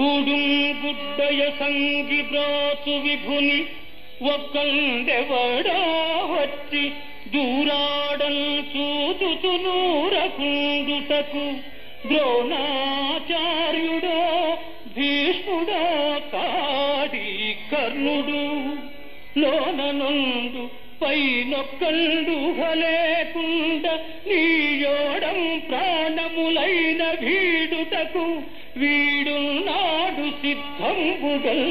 కూడుంగుడ్డయ సంగి బ్రాచు విభుని ఒక్కందెవడా వచ్చి దూరాడల్ చూదుతు నూరకుండుటకు ద్రోణాచార్యుడో భీష్ముడో కాడి కర్ణుడు. లోననుండు పైనొక్కళ్ళు లేకుండ నీయోడం ప్రాణములైన వీడుటకు వీడున్నాడు సిద్ధంబుగల్